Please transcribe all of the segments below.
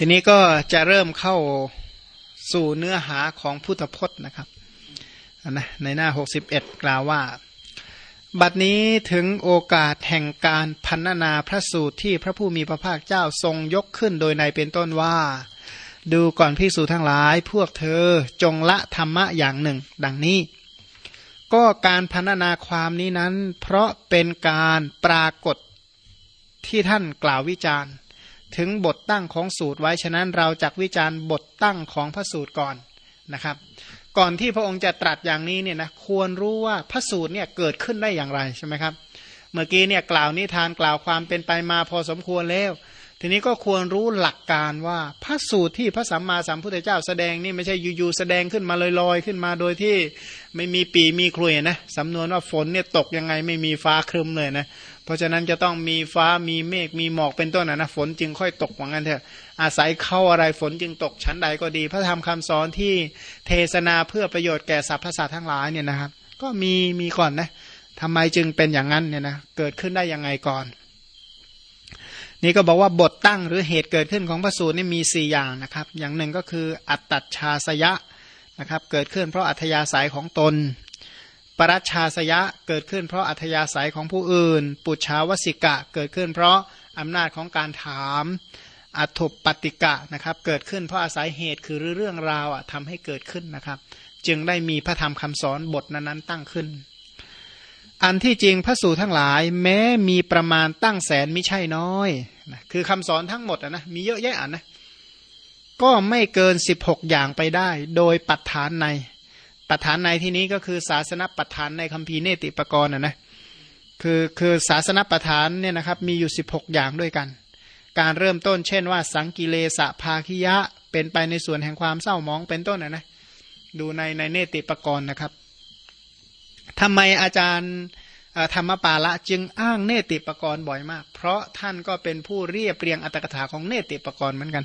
ทีนี้ก็จะเริ่มเข้าสู่เนื้อหาของพุทธพจน์นะครับนะในหน้า 61 กล่าวว่า บัดนี้ถึงโอกาสแห่งการพันนาพระสูตรที่พระผู้มีพระภาคเจ้าทรงยกขึ้นโดยในเป็นต้นว่า ดูก่อนพิสูจทั้งหลาย พวกเธอจงละธรรมะอย่างหนึ่ง ดังนี้ ก็การพันนาความนี้นั้น เพราะเป็นการปรากฏที่ท่านกล่าววิจารณ์ ถึงบทตั้งของสูตรไว้ฉะนั้นเราจักวิจารณ์บทตั้งของพระสูตรก่อนนะครับ ก่อนที่พระองค์จะตรัสอย่างนี้เนี่ยนะควรรู้ว่าพระสูตรเนี่ยเกิดขึ้นได้อย่างไรใช่ไหมครับ เมื่อกี้เนี่ยกล่าวนิทานกล่าวความเป็นไปมาพอสมควรแล้ว ทีนี้ก็ควรรู้หลักการว่าพระสูตรที่พระสัมมาสัมพุทธเจ้าแสดงนี่ไม่ใช่อยู่ๆแสดงขึ้นมาลอยๆขึ้นมาโดยที่ไม่มีปีมีครุยนะสำนวนว่าฝนเนี่ยตกยังไงไม่มีฟ้าครึมเลยนะ เพราะฉะนั้นจะต้องมีฟ้ามีเมฆมีหมอกเป็นต้นนะนะฝนจึงค่อยตกว่างั้นเถอะอาศัยเข้าอะไรฝนจึงตกชั้นใดก็ดี พระธรรมคำสอนที่เทศนาเพื่อประโยชน์แก่สรรพสัตว์ทั้งหลายเนี่ยนะครับ ก็มีมีก่อนนะทำไมจึงเป็นอย่างนั้นเนี่ยนะเกิดขึ้นได้ยังไงก่อน นี่ก็บอกว่าบทตั้งหรือเหตุเกิดขึ้นของพระสูตรนี่มี4อย่างนะครับ อย่างหนึ่งก็คืออัตตชาสยะนะครับ เกิดขึ้นเพราะอัธยาศัยของตน ปรัชชาสยะเกิดขึ้นเพราะอัธยาศัยของผู้อื่น ปุชาวสิกะเกิดขึ้นเพราะอำนาจของการถามอัตุปฏิกะนะครับ เกิดขึ้นเพราะอาศัยเหตุคือเรื่องราวอะทำให้เกิดขึ้นนะครับ จึงได้มีพระธรรมคำสอนบทนั้นๆตั้งขึ้น อันที่จริงพระสูตรทั้งหลาย แม้มีประมาณตั้งแสนไม่ใช่น้อยนะคือคำสอนทั้งหมดนะมีเยอะแยะอะนะก็ไม่เกิน 16 อย่างไปได้ โดยปัจฐานใน ปัฏฐานในที่นี้ก็คือศาสนปัฏฐานในคัมภีร์เนติปกรณ์นะนะคือคือศาสนปัฏฐานเนี่ยนะครับมีอยู่ 16 อย่างด้วยกัน การเริ่มต้นเช่นว่าสังกิเลสภาคิยะ เป็นไปในส่วนแห่งความเศร้ามองเป็นต้นนะนะดูในในเนติปกรณ์นะครับทำไมอาจารย์ธรรมปาละจึงอ้างเนติปกรณ์บ่อยมาก เพราะท่านก็เป็นผู้เรียบเรียงอัตถกถาของเนติปกรณ์เหมือนกัน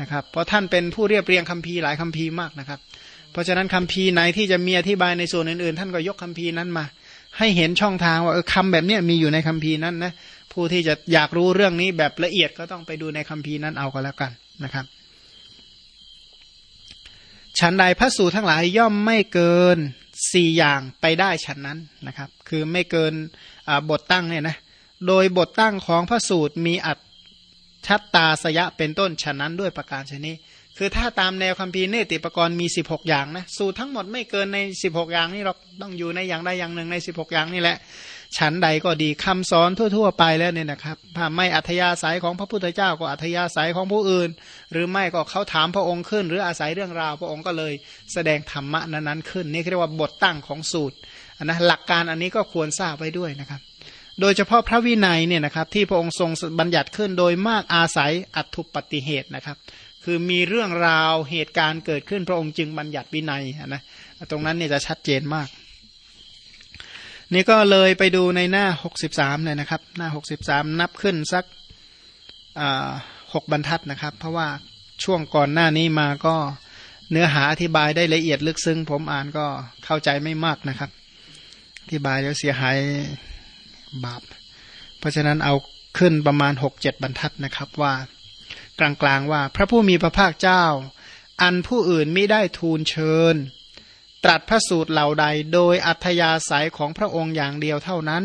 นะครับ เพราะท่านเป็นผู้เรียบเรียงคัมภีร์หลายคัมภีร์มากนะครับ เพราะฉะนั้นคำพีไหนที่จะมีอธิบายในส่วนอื่นๆ ท่านก็ยกคำพีนั้นมา ให้เห็นช่องทางว่าคำแบบนี้มีอยู่ในคำพีนั้นนะผู้ที่จะอยากรู้เรื่องนี้แบบละเอียดก็ต้องไปดูในคำพีนั้นเอาก็แล้วกันนะครับฉันใดพระสูตรทั้งหลายย่อมไม่เกินสี่อย่างไปได้ฉันนั้นนะครับ คือไม่เกินบทตั้งเนี่ยนะโดยบทตั้งของพระสูตรมีอัตชัตตาสยะเป็นต้นฉะนั้นด้วยประการชนี้ คือถ้าตามแนวคัมภีร์เนติปกรณ์มี 16 อย่างนะสูตรทั้งหมดไม่เกินใน 16 อย่างนี่เราต้องอยู่ในอย่างใดอย่างหนึ่งใน 16 อย่างนี่แหละ ฉันใดก็ดีคำสอนทั่ว ๆ ไปแล้วเนี่ยนะครับถ้าไม่อัธยาศัยของพระพุทธเจ้าก็อัธยาศัยของผู้อื่น หรือไม่ก็เขาถามพระองค์ขึ้น หรืออาศัยเรื่องราวพระองค์ก็เลยแสดงธรรมะนั้นๆขึ้น นี่เรียกว่าบทตั้งของสูตรนะหลักการอันนี้ก็ควรทราบไว้ด้วยนะครับโดยเฉพาะพระวินัยเนี่ยนะครับที่พระองค์ทรงบัญญัติขึ้นโดยมากอาศัยอัตถุปฏิเหตุนะครับ คือมีเรื่องราวเหตุการณ์เกิดขึ้นพระองค์จึงบัญญัติวินัยนะตรงนั้นเนี่ยจะชัดเจนมาก นี่ก็เลยไปดูในหน้า 63เลยนะครับ หน้า 63 นับขึ้นสักหกบรรทัดนะครับ เพราะว่าช่วงก่อนหน้านี้มาก็เนื้อหาอธิบายได้ละเอียดลึกซึ้งผมอ่านก็เข้าใจไม่มากนะครับ อธิบายแล้วเสียหายบาป เพราะฉะนั้นเอาขึ้นประมาณหกเจ็ดบรรทัดนะครับว่า กลางๆว่า พระผู้มีพระภาคเจ้า อันผู้อื่นไม่ได้ทูลเชิญ ตรัสพระสูตรเหล่าใดโดยอัธยาศัยของพระองค์อย่างเดียวเท่านั้น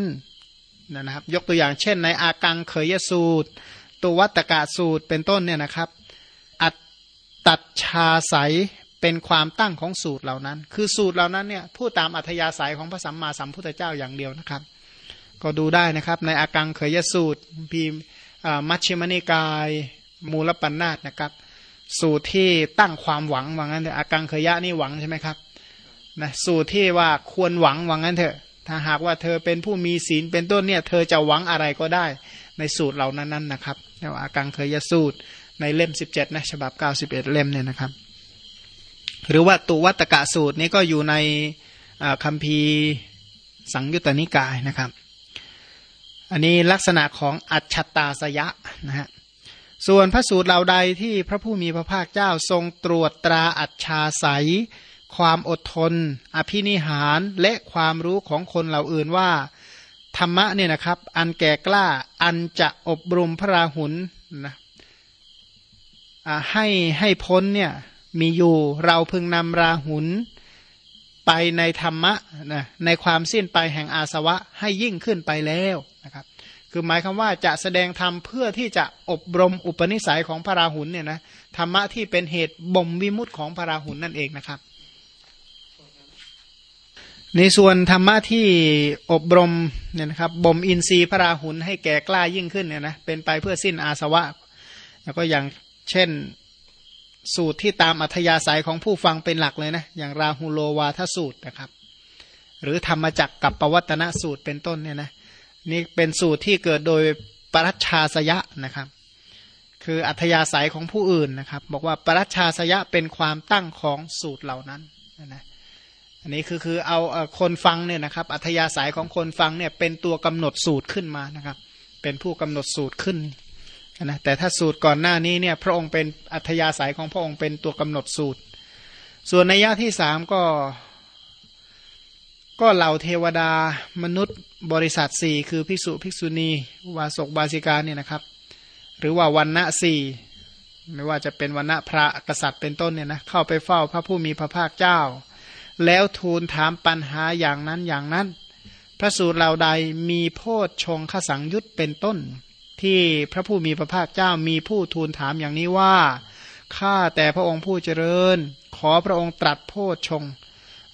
นะครับ ยกตัวอย่างเช่น ในอากังเขยสูตร ตัววัตกะสูตรเป็นต้นเนี่ยนะครับ อัตตัดชาสายเป็นความตั้งของสูตรเหล่านั้น คือสูตรเหล่านั้นเนี่ยพูดตามอัธยาศัยของพระสัมมาสัมพุทธเจ้าอย่างเดียวนะครับ ก็ดูได้นะครับ ในอากังเขยสูตรพีมัชฌิมนิกาย มูลปัญนาตนะครับ สูตรที่ตั้งความหวังว่างั้นเถอะอากังขยะนี่หวังใช่ไหมครับนะสูตรที่ว่าควรหวังว่างั้นเถอะถ้าหากว่าเธอเป็นผู้มีศีลเป็นต้นเนี่ย เธอจะหวังอะไรก็ได้ในสูตรเหล่านั้นนะครับเรียกว่าอากังเคยะสูตรในเล่ม 17นะฉบับ 91 เล่มเนี่ยนะครับ หรือว่าตุวัตกะสูตรนี้ก็อยู่ในคัมภีร์สังยุตตนิกายนะครับ อันนี้ลักษณะของอัจฉตาสยะนะฮะ ส่วนพระสูตรเหล่าใดที่พระผู้มีพระภาคเจ้าทรงตรวจตราอัจฉาสยความอดทน อภินิหารและความรู้ของคนเหล่าอื่นว่า ธรรมะเนี่ยนะครับ อันแก่กล้าอันจะอบรมพระราหุลนะให้ให้พ้นเนี่ยมีอยู่เราพึงนำราหุนไปในธรรมะนะในความสิ้นไปแห่งอาสวะให้ยิ่งขึ้นไปแล้วนะครับ คือหมายคำว่าจะแสดงธรรมเพื่อที่จะอบรมอุปนิสัยของพระราหุลเนี่ยนะธรรมะที่เป็นเหตุบ่มวิมุตของพระราหุลนั่นเองนะครับ ในส่วนธรรมะที่อบรมเนี่ยนะครับบ่มอินทรีย์พระราหุลให้แก่กล้ายิ่งขึ้นเนี่ยนะเป็นไปเพื่อสิ้นอาสวะ แล้วก็อย่างเช่นสูตรที่ตามอัธยาศัยของผู้ฟังเป็นหลักเลยนะอย่างราหุโลวาทสูตรนะครับ หรือธรรมจักกับปวัตนสูตรเป็นต้นเนี่ยนะ นี่เป็นสูตรที่เกิดโดยปรัชชาสยะนะครับ คืออัธยาศัยของผู้อื่นนะครับ บอกว่าปรัชชาสยะเป็นความตั้งของสูตรเหล่านั้นนะอันนี้คือคือเอาคนฟังเนี่ยนะครับ อัธยาศัยของคนฟังเนี่ยเป็นตัวกำหนดสูตรขึ้นมานะครับ เป็นผู้กำหนดสูตรขึ้นนะแต่ถ้าสูตรก่อนหน้านี้เนี่ยพระองค์เป็นอัธยาศัยของพระองค์เป็นตัวกำหนดสูตร ส่วนในยะที่สามก็ ก็เหล่าเทวดามนุษย์บริษัทสี่คือภิกษุภิกษุณี วาสกบาสิกาเนี่ยนะครับ หรือว่าวันณะสี่ไม่ว่าจะเป็นวันณะพระกษัตริย์เป็นต้นเนี่ยนะเข้าไปเฝ้าพระผู้มีพระภาคเจ้า แล้วทูลถามปัญหาอย่างนั้นอย่างนั้น พระสูตรเหล่าใดมีโพชฌงขสังยุตเป็นต้น ที่พระผู้มีพระภาคเจ้ามีผู้ทูลถามอย่างนี้ว่าข้าแต่พระองค์ผู้เจริญ ขอพระองค์ตรัสโพชฌง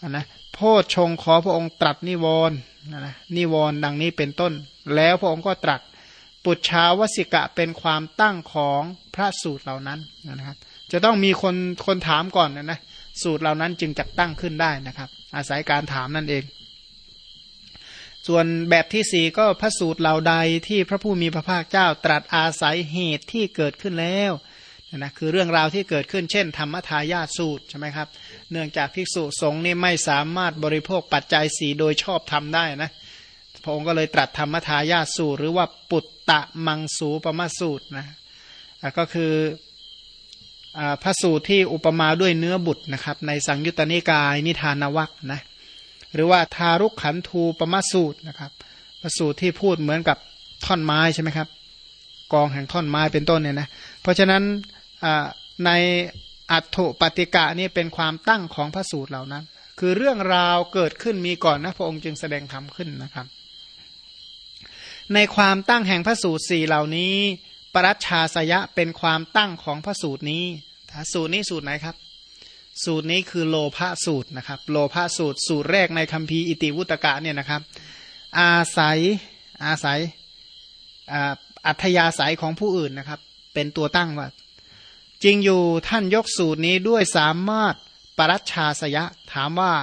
นะ โพชฌงขอพระองค์ตรัสนิวรณ์นะนิวรณ์ดังนี้เป็นต้น แล้วพระองค์ก็ตรัส ปุจชาวสิกะเป็นความตั้งของพระสูตรเหล่านั้นนะครับ จะต้องมีคนคนถามก่อนนะนะสูตรเหล่านั้นจึงจะตั้งขึ้นได้นะครับ อาศัยการถามนั่นเอง ส่วนแบบที่สี่ก็พระสูตรเหล่าใดที่พระผู้มีพระภาคเจ้าตรัสอาศัยเหตุที่เกิดขึ้นแล้ว นะคือเรื่องราวที่เกิดขึ้นเช่น ธรรมทายาสูตรใช่ไหมครับ เนื่องจากภิกษุสงฆ์นี่ไม่สามารถบริโภคปัจจัยสีโดยชอบทำได้นะพระองค์ก็เลยตรัสธรรมทายาสูตร หรือว่าปุตตะมังสูปมาสูตรนะก็คือพระสูตรที่อุปมาด้วยเนื้อบุตรนะครับ ในสังยุตตนิกายนิทานวัคนะหรือว่าทารุกขันธูปมาสูตรนะครับประสูตรที่พูดเหมือนกับท่อนไม้ใช่ไหมครับ กองแห่งท่อนไม้เป็นต้นเนี่ยนะเพราะฉะนั้น ในอัตถุปฏิกะนี่เป็นความตั้งของพระสูตรเหล่านั้น คือเรื่องราวเกิดขึ้นมีก่อนนะพระองค์จึงแสดงธรรมขึ้นนะครับ ในความตั้งแห่งพระสูตรสี่เหล่านี้ ปรัชชาสยะเป็นความตั้งของพระสูตรนี้สูตรนี้สูตรไหนครับ สูตรนี้คือโลภะสูตรนะครับ โลภะสูตรสูตรแรกในคัมภีร์อิติวุตกะเนี่ยนะครับ อาศัยอาศัยอัธยาศัยของผู้อื่นนะครับ เป็นตัวตั้งว่า จริงอยู่ท่านยกสูตรนี้ด้วยสามารถปรัชชาสยะ ถามว่า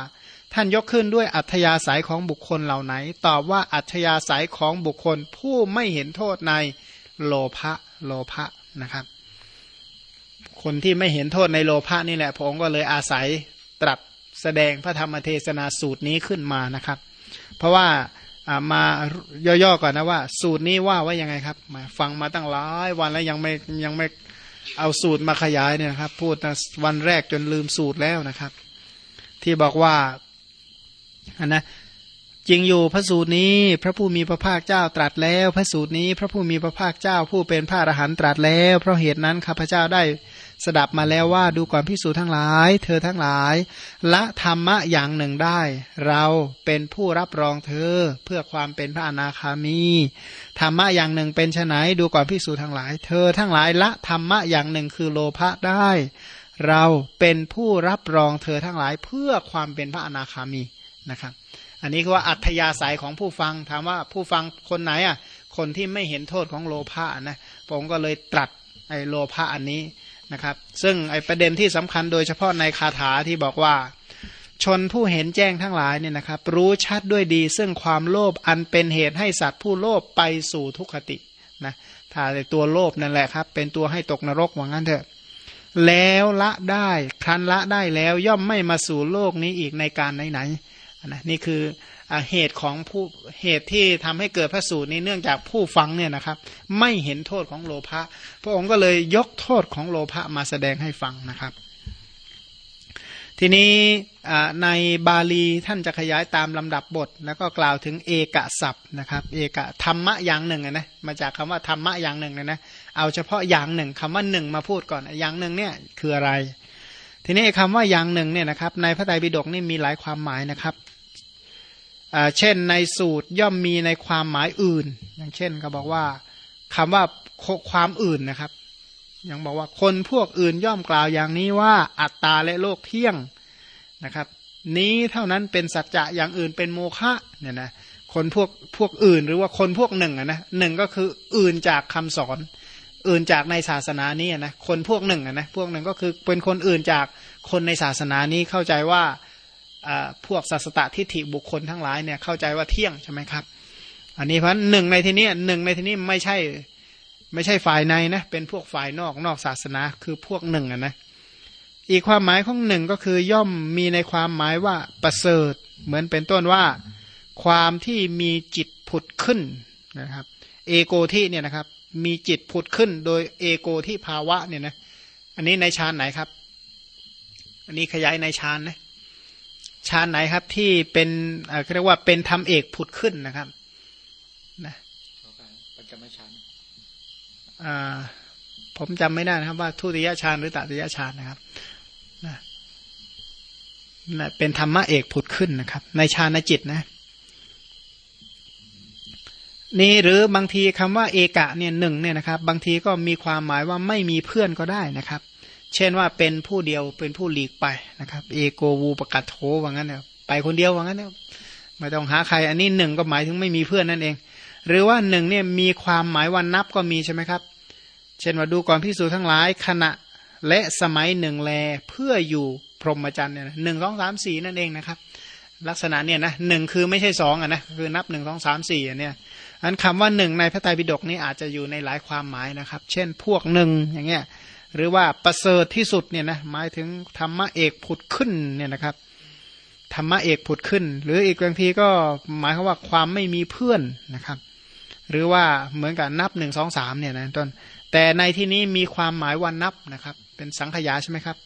ท่านยกขึ้นด้วยอัธยาศัยของบุคคลเหล่าไหน ตอบว่าอัธยาศัยของบุคคลผู้ไม่เห็นโทษในโลภะโลภะนะครับ คนที่ไม่เห็นโทษในโลภะนี่แหละพระองค์ก็เลยอาศัยตรัสแสดงพระธรรมเทศนาสูตรนี้ขึ้นมานะครับ เพราะว่ามาย่อๆก่อนนะว่า สูตรนี้ว่าไว้ยังไงครับมาฟังมาตั้งหลายวันแล้วยังไม่ยังไม่ เอาสูตรมาขยายเนี่ยครับ พูดวันแรกจนลืมสูตรแล้วนะครับ ที่บอกว่าอันนะจริงอยู่พระสูตรนี้ พระผู้มีพระภาคเจ้าตรัสแล้ว พระสูตรนี้ พระผู้มีพระภาคเจ้าผู้เป็นพระอรหันตรัสแล้ว เพราะเหตุนั้นข้าพเจ้าได้ สดับมาแล้วว่าดูก่อนพิสูจทั้งหลาย เธอทั้งหลายละธรรมะอย่างหนึ่งได้ เราเป็นผู้รับรองเธอเพื่อความเป็นพระอนาคามีธรรมะอย่างหนึ่งเป็นไนดูก่อนพิสูจทั้งหลาย เธอทั้งหลายละธรรมะอย่างหนึ่งคือโลภะได้ เราเป็นผู้รับรองเธอทั้งหลายเพื่อความเป็นพระอนาคามีนะครับ อันนี้คือว่าอัธยาศัยของผู้ฟังถามว่าผู้ฟังคนไหนอะคนที่ไม่เห็นโทษของโลภะนะผมก็เลยตรัสไอ้โลภะอันนี้ นะครับ ซึ่งไอประเด็นที่สำคัญโดยเฉพาะในคาถาที่บอกว่า ชนผู้เห็นแจ้งทั้งหลายเนี่ยนะครับ รู้ชัดด้วยดี ซึ่งความโลภอันเป็นเหตุให้สัตว์ผู้โลภไปสู่ทุกขตินะถ้าตัวโลภนั่นแหละครับ เป็นตัวให้ตกนรกว่างั้นเถอะ แล้วละได้ครั้นละได้แล้วย่อมไม่มาสู่โลกนี้อีกในการไหนๆนะนี่คือ เหตุของผู้เหตุที่ทำให้เกิดพระสูตรนี้เนื่องจากผู้ฟังเนี่ยนะครับ ไม่เห็นโทษของโลภะพระองค์ก็เลยยกโทษของโลภะมาแสดงให้ฟังนะครับ ทีนี้ในบาลีท่านจะขยายตามลำดับบท แล้วก็กล่าวถึงเอกศัพท์นะครับ เอกธรรมะอย่างหนึ่งนะมาจากคำว่าธรรมะอย่างหนึ่งนะนะเอาเฉพาะอย่างหนึ่งคำว่าหนึ่งมาพูดก่อนอย่างหนึ่งเนี่ยคืออะไรทีนี้คำว่าอย่างหนึ่งเนี่ยนะครับในพระไตรปิฎกนี่มีหลายความหมายนะครับ เช่นในสูตรย่อมมีในความหมายอื่น อย่างเช่นก็บอกว่าคำว่าความอื่นนะครับ ยังบอกว่าคนพวกอื่นย่อมกล่าวอย่างนี้ว่าอัตตาและโลกเที่ยงนะครับ นี้เท่านั้นเป็นสัจจะอย่างอื่นเป็นโมฆะเนี่ยนะคนพวกพวกอื่นหรือว่าคนพวกหนึ่งนะหนึ่งก็คืออื่นจากคำสอน อื่นจากในศาสนานี้นะคนพวกหนึ่งนะพวกหนึ่งก็คือเป็นคนอื่นจากคนในศาสนานี้เข้าใจว่า พวกสัสตทิฏฐิบุคคลทั้งหลายเนี่ยเข้าใจว่าเที่ยงใช่ไหมครับ อันนี้เพราะหนึ่งในที่นี้หนึ่งในที่นี้ไม่ใช่ไม่ใช่ฝ่ายในนะเป็นพวกฝ่ายนอกนอกศาสนาคือพวกหนึ่งนะอีกความหมายของหนึ่งก็คือย่อมมีในความหมายว่าประเสริฐ เหมือนเป็นต้นว่า ความที่มีจิตผุดขึ้นนะครับ เอโกที่เนี่ยนะครับ มีจิตผุดขึ้นโดยเอโกที่ภาวะเนี่ยนะอันนี้ในฌานไหนครับ อันนี้ขยายในฌานนะ ฌานไหนครับที่เป็นเรียกว่าเป็นธรรมเอกผุดขึ้นนะครับนะปัญจมฌานผมจำไม่ได้นะครับว่าทุติยฌานหรือตติยฌานนะครับนะนะเป็นธรรมะเอกผุดขึ้นนะครับ ในฌานจิตนะ นี่หรือบางทีคำว่าเอกะเนี่ยหนึ่งเนี่ยนะครับ บางทีก็มีความหมายว่าไม่มีเพื่อนก็ได้นะครับ เช่นว่าเป็นผู้เดียวเป็นผู้หลีกไปนะครับ เอโกวูประกัตโถว่างั้นเนี่ยไปคนเดียวว่างั้นเนี่ยไม่ต้องหาใคร อันนี้หนึ่งก็หมายถึงไม่มีเพื่อนนั่นเอง หรือว่าหนึ่งเนี่ยมีความหมายวันนับก็มีใช่ไหมครับ เช่นว่าดูก่อนพิสูจทั้งหลายขณะและสมัยหนึ่งแลเพื่ออยู่พรหมจรรย์เนี่ยหนึ่งสองสามสี่นั่นเองนะครับ ลักษณะเนี่ยนะหนึ่งคือไม่ใช่สองอะนะคือนับหนึ่งสองสามสี่อะเนี่ยอันคำว่าหนึ่งในพระไตรปิฎกนี้อาจจะอยู่ในหลายความหมายนะครับ เช่นพวกหนึ่งอย่างเงี้ย หรือว่าประเสริฐที่สุดเนี่ยนะหมายถึงธรรมะเอกผุดขึ้นเนี่ยนะครับธรรมะเอกผุดขึ้น หรืออีกบางทีก็หมายความว่าความไม่มีเพื่อนนะครับ หรือว่าเหมือนกับนับหนึ่งสองสามเนี่ยนะต้นแต่ในที่นี้มีความหมายวันนับนะครับ เป็นสังขยาใช่ไหมครับ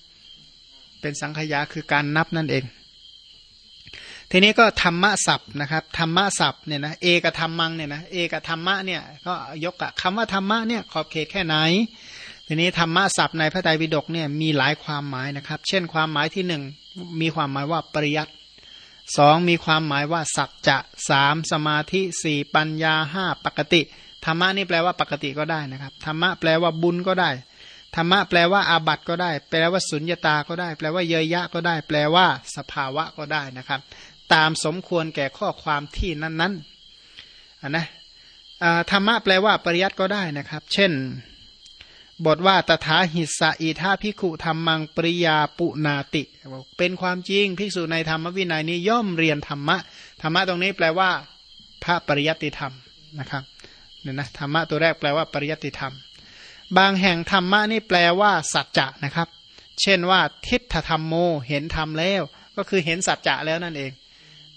เป็นสังขยาคือการนับนั่นเอง ทีนี้ก็ธรรมะศัพท์นะครับธรรมะศัพท์เนี่ยนะเอกธรรมังเนี่ยนะเอกธรรมะเนี่ยก็ยกอะคำว่าธรรมะเนี่ยขอบเขตแค่ไหน ทีนี้ธรรมะศัพท์ในพระไตรปิฎกเนี่ยมีหลายความหมายนะครับ เช่นความหมายที่หนึ่งมีความหมายว่าปริยัติสองมีความหมายว่าสัจจะสามสมาธิสี่ปัญญาห้าปกติธรรมะนี่แปลว่าปกติก็ได้นะครับธรรมะแปลว่าบุญก็ได้ธรรมะแปลว่าอาบัติก็ได้ แปลว่าสุญญตาก็ได้ แปลว่าเยยยะก็ได้ แปลว่าสภาวะก็ได้นะครับ ตามสมควรแก่ข้อความที่นั้นๆนนะธรรมะแปลว่าปริยัติก็ได้นะครับ เช่น บทว่าตถาหิสะอีธาพิขุธรรมังปริยาปุนาติ เป็นความจริงภิกษุในธรรมวินัยนี้ย่อมเรียนธรรมะ ธรรมะตรงนี้แปลว่า พระปริยติธรรมนะครับเนี่ยนะธรรมะตัวแรกแปลว่าปริยติธรรม บางแห่งธรรมะนี่แปลว่า สัจจะนะครับ เช่นว่า ทิฏฐธรรมโมเห็นธรรมแล้ว ก็คือเห็นสัจจะแล้วนั่นเอง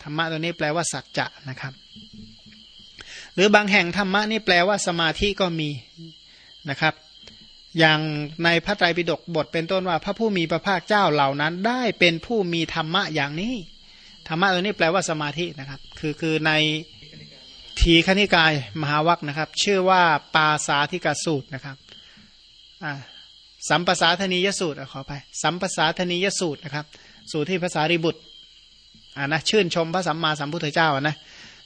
ธรรมะตัวนี้แปลว่า สัจจะนะครับ หรือบางแห่งธรรมะนี่แปลว่าสมาธิก็มีนะครับ อย่างในพระไตรปิฎกบทเป็นต้นว่าพระผู้มีพระภาคเจ้าเหล่านั้น ได้เป็นผู้มีธรรมะอย่างนี้ธรรมะตัวนี้แปลว่าสมาธินะครับ คือคือในทีขณิกายมหาวัคนะครับ ชื่อว่าปาสาธิกสูตรนะครับสัมปสาธนียสูตรขอไปสัมปสาธนียสูตรนะครับ สูตรที่ภาษาริบุตรอ่านะชื่นชมพระสัมมาสัมพุทธเจ้านะ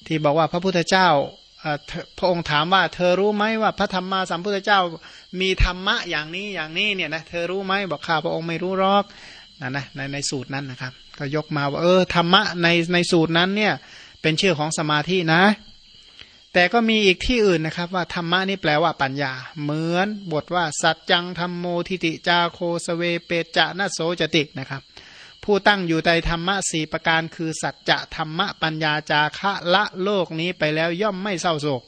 ที่บอกว่าพระพุทธเจ้า พระองค์ถามว่า เธอรู้ไหมว่าพระธรรมมาสัมพุทธเจ้ามีธรรมะอย่างนี้อย่างนี้เนี่ยนะเธอรู้ไหมบอกข้าพระองค์ไม่รู้หรอกนะนะในในสูตรนั้นนะครับ ก็ยกมาว่าเออธรรมะในในสูตรนั้นเนี่ยเป็นชื่อของสมาธินะ แต่ก็มีอีกที่อื่นนะครับ ว่าธรรมะนี่แปลว่าปัญญา เหมือนบทว่าสัจจังธรรมโมทิติจาโคสเวเปจะนโสจติกนะครับ ผู้ตั้งอยู่ในธรรมะสี่ประการคือสัจจะธรรมะปัญญาจาคะละโลกนี้ไปแล้วย่อมไม่เศร้าโศก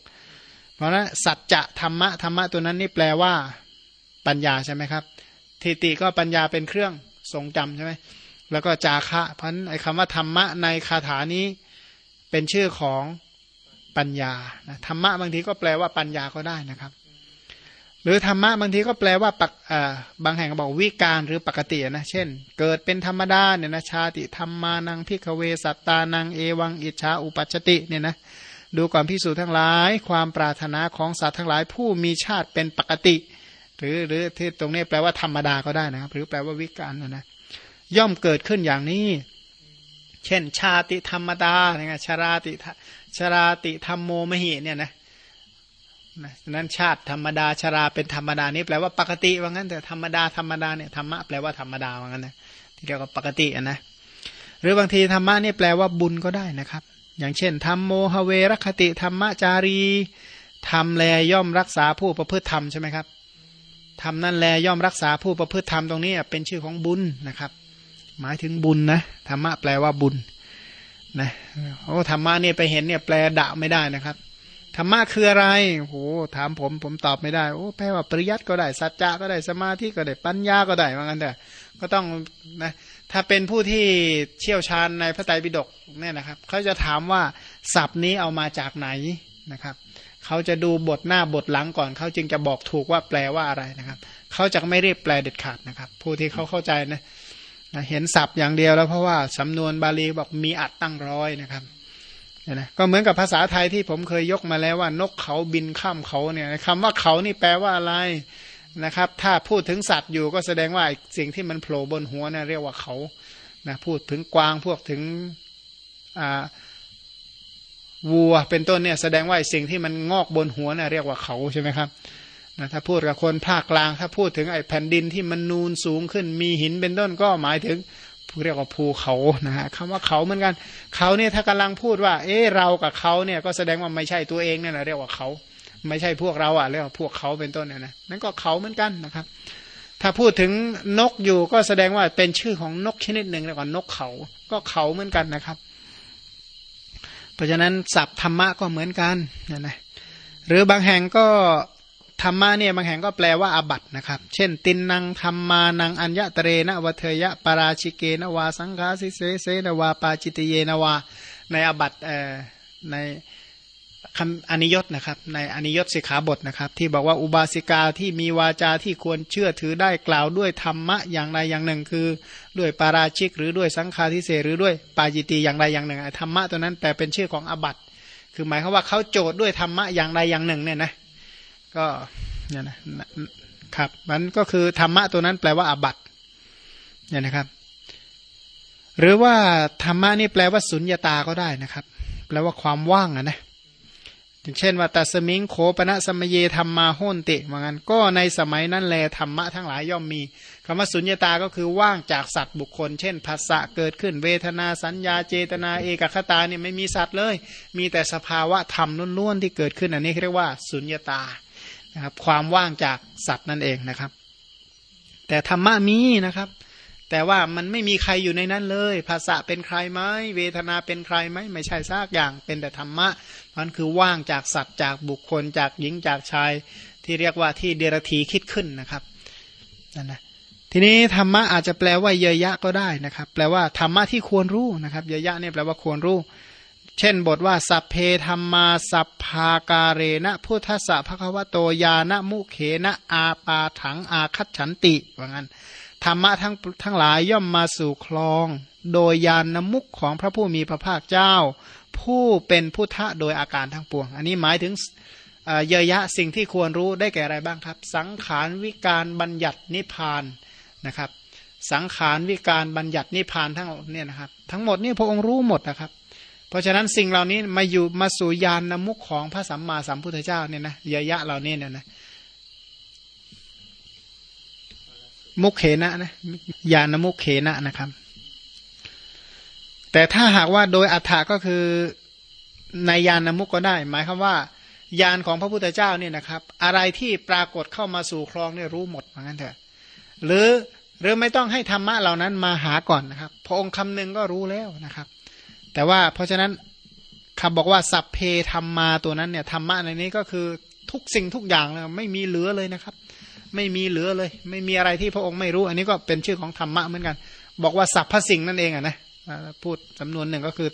เพราะนั้นสัจจะธรรมะธรรมะตัวนั้นนี่แปลว่าปัญญาใช่ไหมครับ ทิฏฐิก็ปัญญาเป็นเครื่องทรงจำใช่ไหมแล้วก็จาคะเพราะนั้นไอ้คำว่าธรรมะในคาถานี้เป็นชื่อของปัญญาธรรมะบางทีก็แปลว่าปัญญาก็ได้นะครับ หรือธรรมะบางทีก็แปลว่าปักบางแห่งก็บอกวิการหรือปกตินะเช่น เกิดเป็นธรรมดาเนี่ยนะชาติธรรมานังพิกเวสัตตานังเอวังอิชาอุปัชติเนี่ยนะดูก่อนพิสูจน์ทั้งหลาย ความปรารถนาของสัตว์ทั้งหลาย ผู้มีชาติเป็นปกติ หรือหรือที่ตรงนี้แปลว่าธรรมดาก็ได้นะครับ หรือแปลว่าวิการนะนะย่อมเกิดขึ้นอย่างนี้ เช่น ชาติธรรมดาเนี่ยชาราติชาราติธรรมโมมหิเนี่ยนะ นั้นชาติธรรมดาชราเป็นธรรมดานี่แปลว่าปกติว่างั้นแต่ธรรมดาธรรมดาเนี่ยธรรมะแปลว่าธรรมดาว่างั้นนะที่เรียกว่าปกติอะนะหรือบางทีธรรมะนี่แปลว่าบุญก็ได้นะครับ อย่างเช่นธรรมโมหเวรคติธรรมจารีทำแลย่อมรักษาผู้ประพฤติธรรมใช่ไหมครับทำนั่นแลย่อมรักษาผู้ประพฤติธรรมตรงนี้เป็นชื่อของบุญนะครับ หมายถึงบุญนะธรรมะแปลว่าบุญนะโอ้ธรรมะเนี่ยไปเห็นเนี่ยแปลดะไม่ได้นะครับ ธรรมะคืออะไรโอ้ถามผมผมตอบไม่ได้โอ้แปลว่าปริยัติก็ได้สัจจะก็ได้สมาธิก็ได้ปัญญาก็ได้เหมือนกันแต่ก็ต้องนะถ้าเป็นผู้ที่เชี่ยวชาญในพระไตรปิฎกเนี่ยนะครับเขาจะถามว่าศัพท์นี้เอามาจากไหนนะครับเขาจะดูบทหน้าบทหลังก่อนเขาจึงจะบอกถูกว่าแปลว่าอะไรนะครับเขาจะไม่รีบแปลเด็ดขาดนะครับ ผู้ที่เขาเข้าใจนะเห็นศัพท์อย่างเดียวแล้วเพราะว่าสำนวนบาลีบอกมีอัดตั้งร้อยนะครับ นะก็เหมือนกับภาษาไทยที่ผมเคยยกมาแล้วว่านกเขาบินข้ามเขาเนี่ยคำว่าเขานี่แปลว่าอะไรนะครับ ถ้าพูดถึงสัตว์อยู่ก็แสดงว่าสิ่งที่มันโผล่บนหัวเนี่ยเรียกว่าเขานะพูดถึงกวางพวกถึงวัวเป็นต้นเนี่ยแสดงว่าสิ่งที่มันงอกบนหัวเนี่ยเรียกว่าเขาใช่ไหมครับนะถ้าพูดกับคนภาคกลาง ถ้าพูดถึงไอ้แผ่นดินที่มันนูนสูงขึ้นมีหินเป็นต้นก็หมายถึง เรียกว่าภูเขานะฮะคำว่าเขาเหมือนกัน เขาเนี่ยถ้ากำลังพูดว่า เออเรากับเขาเนี่ยก็แสดงว่าไม่ใช่ตัวเองเนี่ยนะเรียกว่าเขา ไม่ใช่พวกเราอะเรียกว่าพวกเขาเป็นต้นเนี่ยนะนั่นก็เขาเหมือนกันนะครับ ถ้าพูดถึงนกอยู่ก็แสดงว่าเป็นชื่อของนกชนิดหนึ่งเรียกว่านกเขา ก็เขาเหมือนกันนะครับ เพราะฉะนั้นศัพท์ธรรมะก็เหมือนกันนะนะหรือบางแห่งก็ ธรรมะเนี่ยบางแห่งก็แปลว่าอาบัตนะครับ เช่น ตินนางธรรมานังอัญญะเตเรนะวเทยะปราชิเกนวาสังฆาสิเสเสนวาปาจิตเยนวา ในอาบัตเอ่อในคำอนิยตนะครับ ในอนิยตสิกขาบทนะครับ ที่บอกว่าอุบาสิกาที่มีวาจาที่ควรเชื่อถือได้กล่าวด้วยธรรมะอย่างใดอย่างหนึ่ง คือด้วยปาราชิก หรือด้วยสังฆาทิเศหรือด้วยปาจิตีอย่างใดอย่างหนึ่งธรรมะตัวนั้นแต่เป็นชื่อของอบัตคือหมายความว่าเขาโจทย์ด้วยธรรมะอย่างใดอย่างหนึ่งเนี่ยนะ ก็เนี่ยนะครับมันก็คือธรรมะตัวนั้นแปลว่าอาบัตเนี่ยนะครับ หรือว่าธรรมะนี่แปลว่าสุญญาตาก็ได้นะครับ แปลว่าความว่างอะนะอย่างเช่นว่าตัสมิงโขปณะสมเยธรรมมาโหนติเหมือนกันก็ในสมัยนั้นแลธรรมะทั้งหลายย่อมมีคำว่าสุญญตาก็คือว่างจากสัตว์บุคคล เช่นภาษะเกิดขึ้นเวทนาสัญญาเจตนาเอกคตาเนี่ยไม่มีสัตว์เลย มีแต่สภาวะธรรมล้วนๆที่เกิดขึ้นอันนี้เรียกว่าสุญญตา นะครับความว่างจากสัตว์นั่นเองนะครับ แต่ธรรมะมีนะครับ แต่ว่ามันไม่มีใครอยู่ในนั้นเลย ภาษาเป็นใครไหมเวทนาเป็นใครไหมไม่ใช่ซากอย่างเป็นแต่ธรรมะมันคือว่างจากสัตว์จากบุคคลจากหญิงจากชาย ที่เรียกว่าที่เดรธีคิดขึ้นนะครับนั่นนะทีนี้ธรรมะอาจจะแปลว่าเยยะก็ได้นะครับ แปลว่าธรรมะที่ควรรู้นะครับเยยะเนี่ยแปลว่าควรรู้ เช่นบทว่า สัพเพธรรมา สัพพาการเรนะพุทธะภควโตยานะมุเขนะอาปาถังอาคัตฉันติว่างั้นธรรมะทั้งทั้งหลายย่อมมาสู่คลอง โดยยานนมุขของพระผู้มีพระภาคเจ้า ผู้เป็นพุทธะโดยอาการทั้งปวง อันนี้หมายถึงเยยะสิ่งที่ควรรู้ได้แก่อะไรบ้างครับ สังขารวิการบัญญัตินิพานนะครับ สังขารวิการบัญญัตินิพานทั้งเนี่ยนะครับ ทั้งหมดนี่พระองค์รู้หมดนะครับ เพราะฉะนั้นสิ่งเหล่านี้มาอยู่มาสู่ยานนมุขของพระสัมมาสัมพุทธเจ้าเนี่ยนะเยยะเหล่านี้เนี่ยนะมุขเขนะนะยานมุขเขนะนะครับ แต่ถ้าหากว่าโดยอัฏฐาก็คือในยานนมุขก็ได้ หมายความว่ายานของพระพุทธเจ้าเนี่ยนะครับ อะไรที่ปรากฏเข้ามาสู่คลองเนี่ยรู้หมดเหมือนกันเถอะ หรือหรือไม่ต้องให้ธรรมะเหล่านั้นมาหาก่อนนะครับ พระองค์คำนึงก็รู้แล้วนะครับ แต่ว่าเพราะฉะนั้นคำบอกว่าสัพเพธรรมมาตัวนั้นเนี่ยธรรมะในนี้ก็คือทุกสิ่งทุกอย่างเลยไม่มีเหลือเลยนะครับ ไม่มีเหลือเลย ไม่มีอะไรที่พระองค์ไม่รู้ อันนี้ก็เป็นชื่อของธรรมะเหมือนกัน บอกว่าสัพพสิ่งนั่นเองอะนะพูดจำนวนหนึ่งก็คือ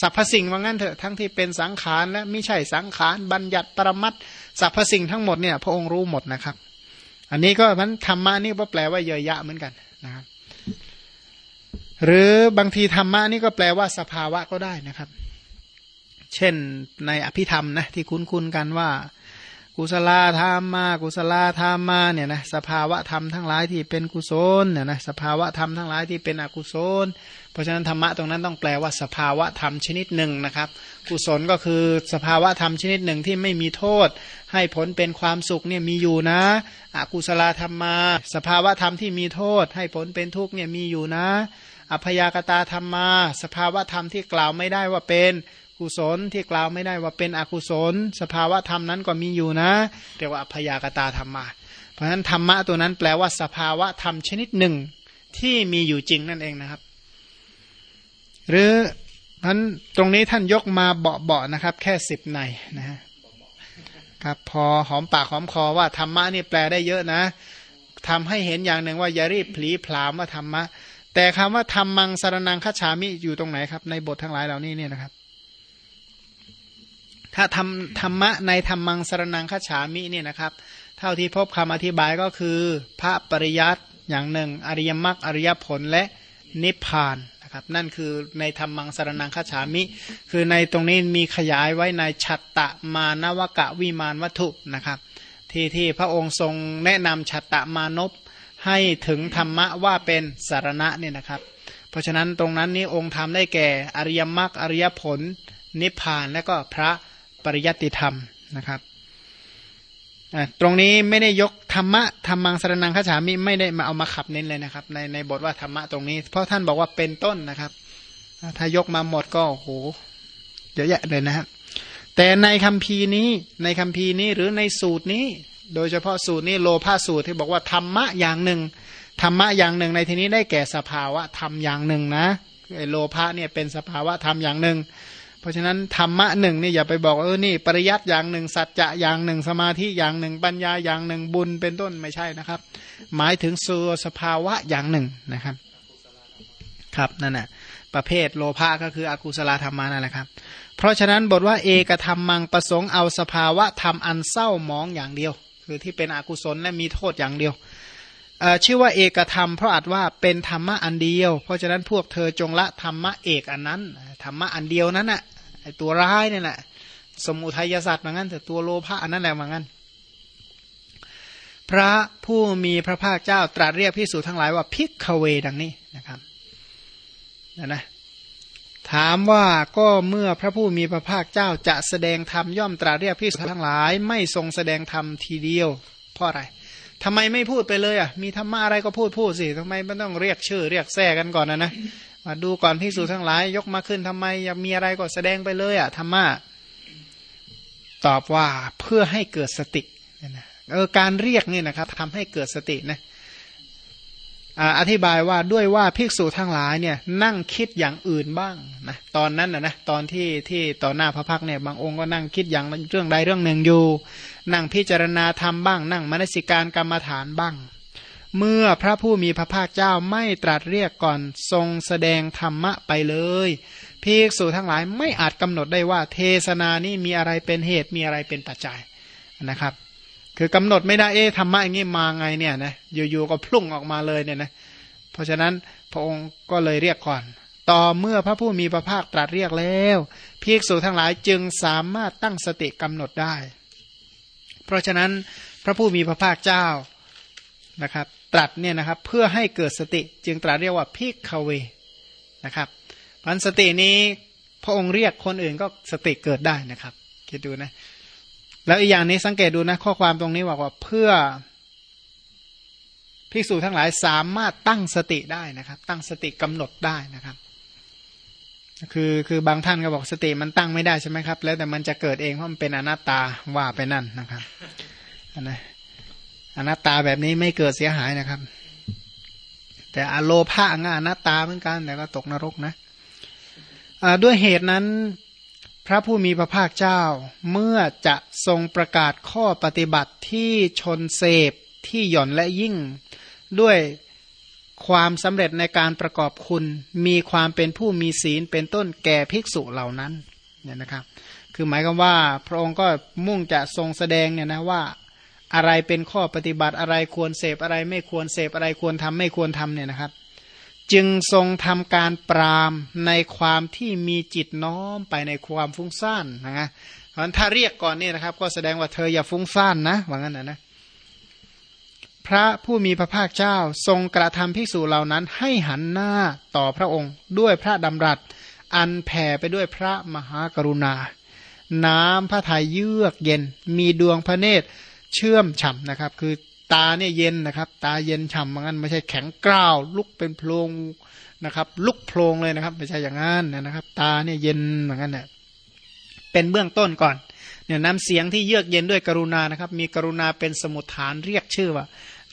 สัพพสิ่งว่างั้นเถอะทั้งที่เป็นสังขารและไม่ใช่สังขารบัญญัติปรมัตสัพพสิ่งทั้งหมดเนี่ยพระองค์รู้หมดนะครับ อันนี้ก็มันธรรมะนี่ก็แปลว่าเยอะยะเหมือนกันนะครับ หรือบางทีธรรมะนี่ก็แปลว่าสภาวะก็ได้นะครับ เช่นในอภิธรรมนะที่คุ้นๆกันว่า กุศลธรรมมากุศลธรรมมาเนี่ยนะสภาวะธรรมทั้งหลายที่เป็นกุศลเนี่ยนะสภาวะธรรมทั้งหลายที่เป็นอกุศล เพราะฉะนั้นธรรมะตรงนั้นต้องแปลว่าสภาวะธรรมชนิดหนึ่งนะครับ กุศลก็คือสภาวะธรรมชนิดหนึ่งที่ไม่มีโทษ ให้ผลเป็นความสุขเนี่ยมีอยู่นะ อกุศลธรรมมาสภาวะธรรมที่มีโทษ ให้ผลเป็นทุกข์เนี่ยมีอยู่นะ อพยากตาธรรมมา สภาวะธรรมที่กล่าวไม่ได้ว่าเป็นกุศลที่กล่าวไม่ได้ว่าเป็นอกุศล สภาวะธรรมนั้นก็มีอยู่นะเรียกว่าอพยากตาธรรมะเพราะฉะนั้นธรรมะตัวนั้นแปลว่าสภาวะธรรมชนิดหนึ่งที่มีอยู่จริงนั่นเองนะครับ หรือนั้นตรงนี้ท่านยกมาเบาๆนะครับ แค่สิบในนะฮะครับพอหอมปากหอมคอว่าธรรมะนี่แปลได้เยอะนะทำให้เห็นอย่างหนึ่งว่าอย่ารีบผลีผลามว่าธรรมะ แต่คำว่าธรรมังสารนังคัจฉามิอยู่ตรงไหนครับ ในบททั้งหลายเหล่านี้เนี่ยนะครับ ถ้าทำธรรมะในธรรมังสารนังคฉามิเนี่ยนะครับ เท่าที่พบคำอธิบายก็คือ พระปริยัติอย่างหนึ่ง อริยมรรคอริยผลและนิพพานนะครับ นั่นคือในธรรมังสารนังคฉามิ คือในตรงนี้มีขยายไว้ในฉัตตะมานวกะวิมานวัตถุนะครับ ที่ที่พระองค์ทรงแนะนำฉัตตะมานพ ให้ถึงธรรมะว่าเป็นสารณะเนี่ยนะครับ เพราะฉะนั้นตรงนั้นนี้องค์ธรรมได้แก่ อริยมรรคอริยผล นิพพานและก็พระปริยัติธรรมนะครับตรงนี้ไม่ได้ยกธรรมะธรรมังสรนังขฉามิไม่ได้มาเอามาขับเน้นเลยนะครับ ในในบทว่าธรรมะตรงนี้ เพราะท่านบอกว่าเป็นต้นนะครับ ถ้ายกมาหมดก็โอ้โหเยอะแยะเลยนะครับแต่ในคำพีนี้ในคำพีนี้หรือในสูตรนี้ โดยเฉพาะสูตรนี้โลภาสูตรที่บอกว่าธรรมะอย่างหนึ่งธรรมะอย่างหนึ่งในที่นี้ได้แก่สภาวะธรรมอย่างหนึ่งนะไอโลภะเนี่ยเป็นสภาวะธรรมอย่างหนึ่ง เพราะฉะนั้นธรรมะหนึ่งนี่อย่าไปบอกเออนี่ ปริยัติอย่างหนึ่ง สัจจะอย่างหนึ่ง สมาธิอย่างหนึ่ง ปัญญาอย่างหนึ่งบุญเป็นต้นไม่ใช่นะครับ หมายถึงส่สภาวะอย่างหนึ่งนะครับ ครับนั่นแหะประเภทโลภะก็คืออกุศลธรรมานั่นแหละครับ เพราะฉะนั้นบทว่าเอกธรรมมังประสงค์เอาสภาวะธรรมอันเศร้าหมองอย่างเดียว คือที่เป็นอกุศลและมีโทษอย่างเดียวชื่อว่าเอกธรรมเพราะอาจว่าเป็นธรรมะอันเดียว เพราะฉะนั้นพวกเธอจงละธรรมะเอกอันนั้นธรรมะอันเดียวนั้นน่ะไอตัวร้ายนี่แหละสมุทัยศาสตร์เหมือนกันแต่ตัวโลภะอันนั้นแหละเหมือนกันพระผู้มีพระภาคเจ้าตรัสเรียกพิสูจทั้งหลายว่าพิกเวดังนี้นะครับนะนะ ถามว่าก็เมื่อพระผู้มีพระภาคเจ้าจะแสดงธรรมย่อมตรัสเรียกพิสูจทั้งหลาย ไม่ทรงแสดงธรรมทีเดียวเพราะอะไรทำไมไม่พูดไปเลยอะมีธรรมะอะไรก็พูดพูดสิทำไมไม่ต้องเรียกชื่อ เรียกแท้กันก่อนนะนะมาดูก่อนพิสูจทั้งหลาย ยกมาขึ้นทำไมอยากมีอะไรก็แสดงไปเลยอะธรรมะตอบว่าเพื่อให้เกิดสตินะเออการเรียกนี่นะครับทำให้เกิดสตินะ อธิบายว่าด้วยว่าภิกษุทั้งหลายเนี่ยนั่งคิดอย่างอื่นบ้างนะตอนนั้นนะนะตอนที่ที่ต่อหน้าพระพักเนี่ยบางองค์ก็นั่งคิดอย่างเรื่องใดเรื่องหนึ่งอยู่ นั่งพิจารณาธรรมบ้าง นั่งมนสิการกรรมฐานบ้าง เมื่อพระผู้มีพระภาคเจ้าไม่ตรัสเรียกก่อนทรงแสดงธรรมะไปเลยภิกษุทั้งหลายไม่อาจกำหนดได้ว่าเทศนานี้มีอะไรเป็นเหตุมีอะไรเป็นปัจจัยนะครับ คือกำหนดไม่ได้เอ๊ะธรรมะอย่างนี้มาไงเนี่ยนะอยู่ๆก็พุ่งออกมาเลยเนี่ยนะเพราะฉะนั้นพระองค์ก็เลยเรียกก่อน ต่อเมื่อพระผู้มีพระภาคตรัสเรียกแล้วภิกษุทั้งหลายจึงสามารถตั้งสติกำหนดได้ เพราะฉะนั้นพระผู้มีพระภาคเจ้านะครับ ตรัสเนี่ยนะครับเพื่อให้เกิดสติจึงตรัสเรียกว่าพิกขเวนะครับพันสตินี้พระองค์เรียกคนอื่นก็สติเกิดได้นะครับคิดดูนะ แล้วอีกอย่างนี้สังเกตดูนะข้อความตรงนี้บอกว่าเพื่อภิกษุทั้งหลายสามารถตั้งสติได้นะครับ ตั้งสติกำหนดได้นะครับ คือคือบางท่านก็บอกสติมันตั้งไม่ได้ใช่ไหมครับ แล้วแต่มันจะเกิดเองเพราะมันเป็นอนัตตาว่าไปนั่นนะครับอันนะอนัตตาแบบนี้ไม่เกิดเสียหายนะครับ แต่อโลภะงาอนัตตาเหมือนกันแต่ก็ตกนรกนะด้วยเหตุนั้น พระผู้มีพระภาคเจ้า เมื่อจะทรงประกาศข้อปฏิบัติที่ชนเสพที่หย่อนและยิ่ง ด้วยความสำเร็จในการประกอบคุณ มีความเป็นผู้มีศีลเป็นต้นแก่ภิกษุเหล่านั้นเนี่ยนะครับ คือหมายความว่าพระองค์ก็มุ่งจะทรงแสดงเนี่ยนะว่าอะไรเป็นข้อปฏิบัติอะไรควรเสพอะไรไม่ควรเสพอะไรควรทำไม่ควรทำเนี่ยนะครับ จึงทรงทำการปรามในความที่มีจิตน้อมไปในความฟุ้งซ่านนะฮะเพราะถ้าเรียกก่อนนี่นะครับ ก็แสดงว่าเธออย่าฟุ้งซ่านนะว่างั้นนะนะพระผู้มีพระภาคเจ้าทรงกระทำภิกษุเหล่านั้นให้หันหน้าต่อพระองค์ ด้วยพระดำรัส อันแผ่ไปด้วยพระมหากรุณา น้ำพระทัยเยือกเย็น มีดวงพระเนตรเชื่อมฉ่ำนะครับ คือ ตาเนี่ยเย็นนะครับ ตาเย็นฉ่ำเหมือนกันไม่ใช่แข็งกร้าวลุกเป็นโพรงนะครับ ลุกโพรงเลยนะครับ ไม่ใช่อย่างนั้นนะครับ ตาเนี่ยเย็นเหมือนกันเนี่ยเป็นเบื้องต้นก่อนเนี่ยน้ำเสียงที่เยือกเย็นด้วยกรุณานะครับ มีกรุณาเป็นสมุทฐานเรียกชื่อว่า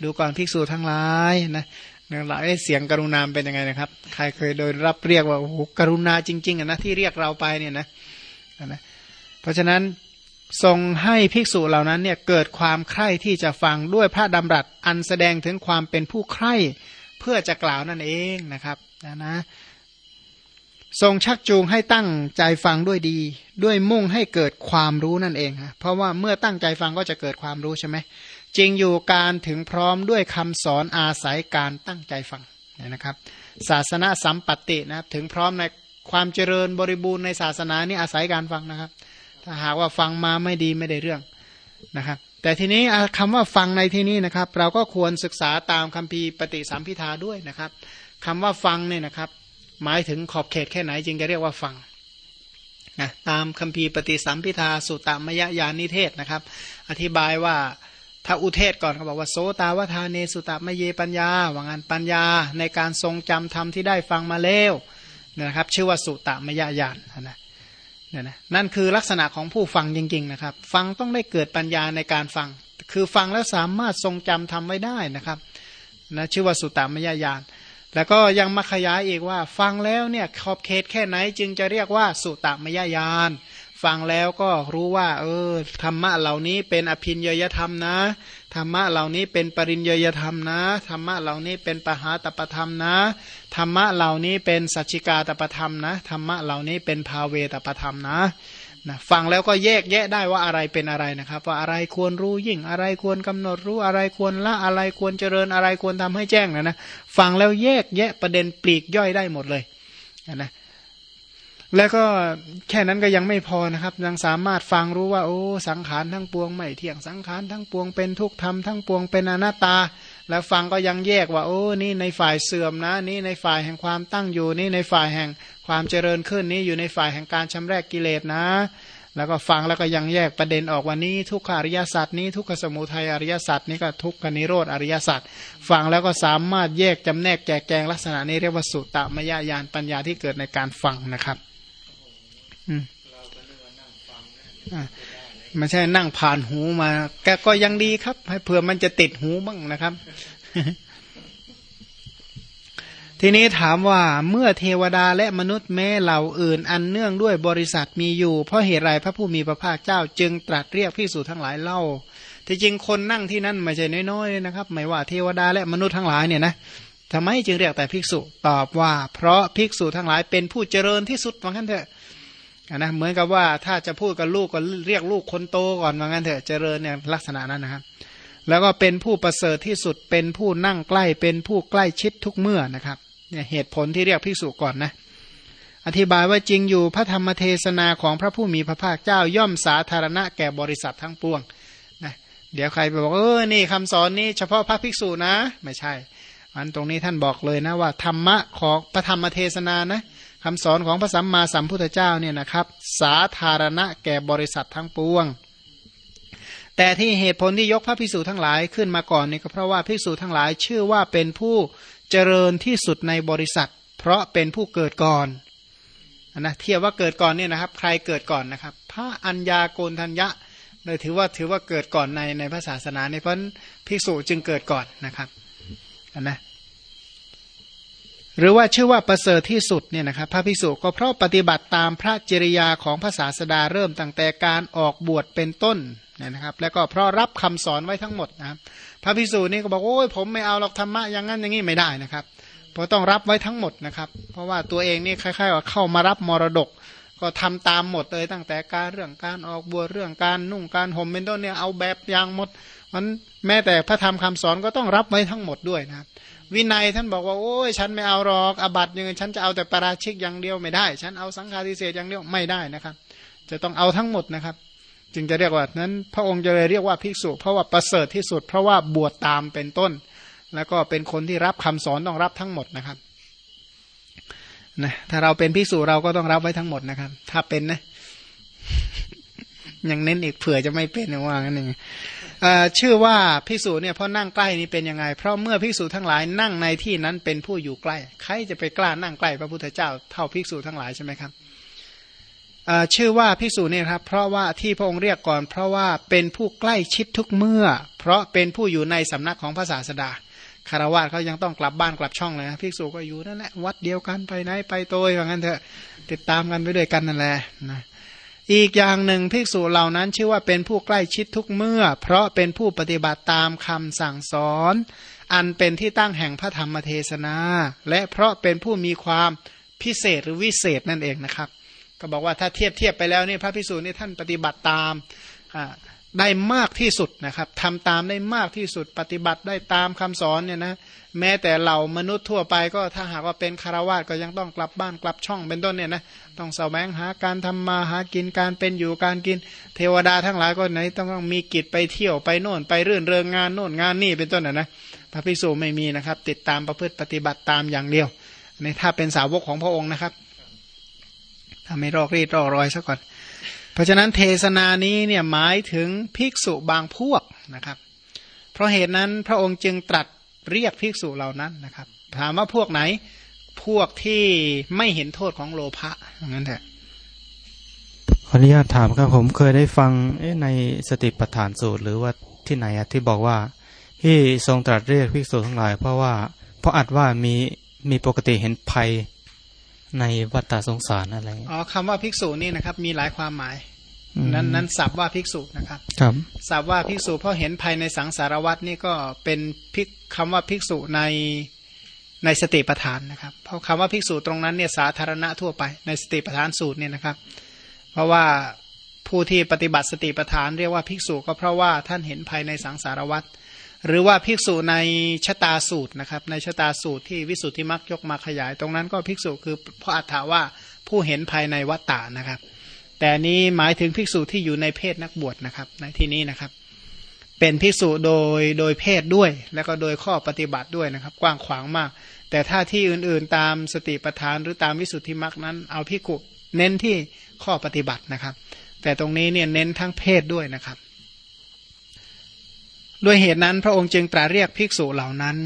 ดูก่อนภิกษุทั้งหลายนะเนี่ยหลายเสียงกรุณาเป็นยังไงนะครับ ใครเคยโดยรับเรียกว่าโอ้โหกรุณาจริงๆนะที่เรียกเราไปเนี่ยนะนะ เพราะฉะนั้น ทรงให้ภิกษุเหล่านั้นเนี่ยเกิดความใคร่ที่จะฟังด้วยพระดำรัสอันแสดงถึงความเป็นผู้ใคร่เพื่อจะกล่าวนั่นเองนะครับนะนะทรงชักจูงให้ตั้งใจฟังด้วยดี ด้วยมุ่งให้เกิดความรู้นั่นเองเพราะว่าเมื่อตั้งใจฟังก็จะเกิดความรู้ใช่ไหมจริงอยู่การถึงพร้อมด้วยคำสอนอาศัยการตั้งใจฟังนะครับ ศาสนาสัมปตินะครับถึงพร้อมในความเจริญบริบูรณ์ในศาสนานี่อาศัยการฟังนะครับ ถ้าหากว่าฟังมาไม่ดีไม่ได้เรื่องนะครับ แต่ทีนี้คำว่าฟังในที่นี้นะครับ เราก็ควรศึกษาตามคัมภีร์ปฏิสัมพิทาด้วยนะครับคำว่าฟังเนี่ยนะครับ หมายถึงขอบเขตแค่ไหนจึงจะเรียกว่าฟังนะตามคัมภีร์ปฏิสัมพิทาสุตตมยญาณิเทศนะครับ อธิบายว่าถ้าอุเทศก่อนเขาบอกว่าโสตาวทาเนสุตมเยปัญญาว่างานปัญญาในการทรงจำธรรมที่ได้ฟังมาแล้วนะครับ ชื่อว่าสุตมยญาณนะ นี่นะนั่นคือลักษณะของผู้ฟังจริง ๆ นะครับ ฟังต้องได้เกิดปัญญาในการฟัง คือฟังแล้วสามารถทรงจำทำไว้ได้นะครับนะชื่อว่าสุตมยญาณแล้วก็ยังมาขยายอีกว่า ฟังแล้วเนี่ยขอบเขตแค่ไหนจึงจะเรียกว่าสุตมยญาณ ฟังแล้วก็รู้ว่า เออธรรมะเหล่านี้เป็นอภินยยธรรมนะธรรมะเหล่านี้เป็นปริญญยธรรมนะธรรมะเหล่านี้เป็นปหาตปธรรมนะธรรมะเหล่านี้เป็นสัจจิกาตปธรรมนะธรรมะเหล่านี้เป็นภาเวตปธรรมนะนะฟังแล้วก็แยกแยะได้ว่าอะไรเป็นอะไรนะครับ ว่าอะไรควรรู้ยิ่งอะไรควรกำหนดรู้อะไรควรละอะไรควรเจริญอะไรควรทำให้แจ้งนะนะฟังแล้วแยกแยะประเด็นปลีกย่อยได้หมดเลยนะ แล้วก็แค่นั้นก็ยังไม่พอนะครับ ยังสามารถฟังรู้ว่า โอ้ สังขารทั้งปวงไม่เที่ยงสังขารทั้งปวงเป็นทุกธรรมทั้งปวงเป็นอนัตตา แล้วฟังก็ยังแยกว่า โอ้ นี่ในฝ่ายเสื่อมนะ นี่ในฝ่ายแห่งความตั้งอยู่ นี่ในฝ่ายแห่งความเจริญขึ้นนี่อยู่ในฝ่ายแห่งการชำระกิเลสนะ แล้วก็ฟังแล้วก็ยังแยกประเด็นออกว่านี้ทุกขอริยสัจนี้ทุกขสมุทัยอริยสัจนี้ก็ทุกขนิโรธอริยสัจฟังแล้วก็สามารถแยกจำแนกแจกแจงลักษณะนี้เรียกว่าสุตตมยญาณปัญญาที่เกิดในการฟังนะครับ ไม่ใช่นั่งผ่านหูมา แกก็ยังดีครับ ให้เผื่อมันจะติดหูบ้างนะครับ ทีนี้ถามว่าเมื่อเทวดาและมนุษย์แม้เหล่าอื่น อันเนื่องด้วยบริษัทมีอยู่ เพราะเหตุไรพระผู้มีพระภาคเจ้า จึงตรัสเรียกพิสูจทั้งหลายเล่าที่จริงคนนั่งที่นั่นไม่ใช่น้อยๆนะครับ ไม่ว่าเทวดาและมนุษย์ทั้งหลายเนี่ยนะทำไมจึงเรียกแต่ภิกษุตอบว่า เพราะภิกษุทั้งหลายเป็นผู้เจริญที่สุดว่างั้นเถอะ นะเหมือนกับว่าถ้าจะพูดกับลูกก็เรียกลูกคนโตก่อนว่างั้นเถอะเจริญเนี่ยลักษณะนั้นนะครับ แล้วก็เป็นผู้ประเสริฐที่สุดเป็นผู้นั่งใกล้ เป็นผู้ใกล้ชิดทุกเมื่อนะครับเนี่ยเหตุผลที่เรียกภิกษุก่อนนะอธิบายว่าจริงอยู่พระธรรมเทศนาของพระผู้มีพระภาคเจ้าย่อมสาธารณะแก่บริษัททั้งปวงนะเดี๋ยวใครไปบอกเออนี่คำสอนนี้เฉพาะพระภิกษุนะ ไม่ใช่ อันตรงนี้ท่านบอกเลยนะว่าธรรมะของพระธรรมเทศนานะ คำสอนของพระสัมมาสัมพุทธเจ้าเนี่ยนะครับ สาธารณะแก่บริษัททั้งปวง แต่ที่เหตุผลที่ยกพระภิกษุทั้งหลายขึ้นมาก่อนนี่ก็เพราะว่าภิกษุทั้งหลายชื่อว่าเป็นผู้เจริญที่สุดในบริษัท เพราะเป็นผู้เกิดก่อนนะเทียบว่าเกิดก่อนเนี่ยนะครับ ใครเกิดก่อนนะครับ พระอัญญาโกณทัญญะเลยถือว่าถือว่าเกิดก่อนในในพระศาสนาในเพราะภิกษุจึงเกิดก่อนนะครับนะ หรือว่าชื่อว่าประเสริฐที่สุดเนี่ยนะครับพระภิกษุก็เพราะปฏิบัติตามพระจริยาของภาษาสดาเริ่มตั้งแต่การออกบวชเป็นต้นนะครับ แล้วก็เพราะรับคำสอนไว้ทั้งหมดนะครับ พระภิกษุนี่ก็บอกโอ้ยผมไม่เอาหรอกธรรมะอย่างนั้นอย่างนี้ไม่ได้นะครับ เพราะต้องรับไว้ทั้งหมดนะครับ เพราะว่าตัวเองนี่คล้ายๆว่าเข้ามารับมรดก ก็ทำตามหมดเลยตั้งแต่การเรื่องการออกบวชเรื่องการนุ่งการห่มเป็นต้นเนี่ยเอาแบบอย่างหมดมัน แม้แต่พระธรรมคำสอนก็ต้องรับไว้ทั้งหมดด้วยนะวินัยท่านบอกว่าโอ้ยฉันไม่เอาหรอกอบัตยังไงฉันจะเอาแต่ปราชิกอย่างเดียวไม่ได้ ฉันเอาสังฆาทิเศษอย่างเดียวไม่ได้นะครับ จะต้องเอาทั้งหมดนะครับ จึงจะเรียกว่านั้น พระองค์จะเลยเรียกว่าภิกษุ เพราะว่าประเสริฐที่สุด เพราะว่าบวชตามเป็นต้น แล้วก็เป็นคนที่รับคำสอนต้องรับทั้งหมดนะครับนะถ้าเราเป็นภิกษุเราก็ต้องรับไว้ทั้งหมดนะครับ ถ้าเป็นนะยังเน้นอีกเผื่อจะไม่เป็นว่างั้นเอง ชื่อว่าภิกษุเนี่ยเพราะนั่งใกล้นี้เป็นยังไง เพราะเมื่อภิกษุทั้งหลายนั่งในที่นั้นเป็นผู้อยู่ใกล้ ใครจะไปกล้านั่งใกล้พระพุทธเจ้าเท่าภิกษุทั้งหลายใช่ไหมครับชื่อว่าภิกษุเนี่ยครับ เพราะว่าที่พระองค์เรียกก่อน เพราะว่าเป็นผู้ใกล้ชิดทุกเมื่อ เพราะเป็นผู้อยู่ในสำนักของพระศาสดาคารวะเขายังต้องกลับบ้านกลับช่องเลยนะภิกษุก็อยู่นั่นแหละวัดเดียวกันไปไหนไปโตยว่างั้นเถอะติดตามกันไปด้วยกันนั่นแหละนะ อีกอย่างหนึ่งภิกษุเหล่านั้นชื่อว่าเป็นผู้ใกล้ชิดทุกเมื่อ เพราะเป็นผู้ปฏิบัติตามคำสั่งสอน อันเป็นที่ตั้งแห่งพระธรรมเทศนา และเพราะเป็นผู้มีความพิเศษหรือวิเศษนั่นเองนะครับ ก็บอกว่าถ้าเทียบเทียบไปแล้วนี่พระภิกษุนี่ท่านปฏิบัติตาม ได้มากที่สุดนะครับทำตามได้มากที่สุดปฏิบัติได้ตามคำสอนเนี่ยนะแม้แต่เหล่ามนุษย์ทั่วไปก็ถ้าหากว่าเป็นคารวะก็ยังต้องกลับบ้านกลับช่องเป็นต้นเนี่ยนะต้องแสวงหาการทำมาหากินการเป็นอยู่การกิน เทวดาทั้งหลายก็ไหนต้องมีกิจไปเที่ยวไปโน่นไปเรื่นเริงงานโน่นงานนี่เป็นต้นนะนะพระภิกษุไม่มีนะครับ ติดตามประพฤติปฏิบัติตามอย่างเดียวในถ้าเป็นสาวกของพระองค์นะครับถ้าไม่รอกรีดรอรอยซะก่อน เพราะฉะนั้นเทศนานี้เนี่ยหมายถึงภิกษุบางพวกนะครับ เพราะเหตุนั้นพระองค์จึงตรัสเรียกภิกษุเหล่านั้นนะครับ ถามว่าพวกไหนพวกที่ไม่เห็นโทษของโลภะอย่างนั้นแหละขออนุญาตถามครับผมเคยได้ฟังในสติปัฏฐานสูตร หรือว่าที่ไหนที่บอกว่า ที่ทรงตรัสเรียกภิกษุทั้งหลาย เพราะว่าเพราะอัดว่ามีมีปกติเห็นภัย ในวัฏฏสงสารอะไร อ๋อคำว่าภิกษุนี่นะครับ มีหลายความหมาย นั้นนั้นสับว่าภิกษุนะครับ ครับสับว่าภิกษุเพราะเห็นภายในสังสารวัตนี่ก็เป็นพิกคำว่าภิกษุในในสติปัฏฐานนะครับ เพราะคำว่าภิกษุตรงนั้นเนี่ยสาธารณะทั่วไปในสติปัฏฐานสูตรเนี่ยนะครับ เพราะว่าผู้ที่ปฏิบัติสติปัฏฐานเรียกว่าภิกษุก็เพราะว่าท่านเห็นภายในสังสารวัตร หรือว่าภิกษุในชะตาสูตรนะครับ ในชะตาสูตรที่วิสุทธิมักยกมาขยาย ตรงนั้นก็ภิกษุคือพระอัฏฐาว่าผู้เห็นภายในวัตตานะครับ แต่นี้หมายถึงภิกษุที่อยู่ในเพศนักบวชนะครับในที่นี้นะครับ เป็นภิกษุโดยโดยเพศด้วย แล้วก็โดยข้อปฏิบัติด้วยนะครับ กว้างขวางมาก แต่ถ้าที่อื่นๆตามสติปัฏฐานหรือตามวิสุทธิมักนั้น เอาภิกษุเน้นที่ข้อปฏิบัตินะครับ แต่ตรงนี้เนี่ยเน้นทั้งเพศด้วยนะครับ ด้วยเหตุนั้นพระองค์จึงตรัสเรียกภิกษุเหล่านั้น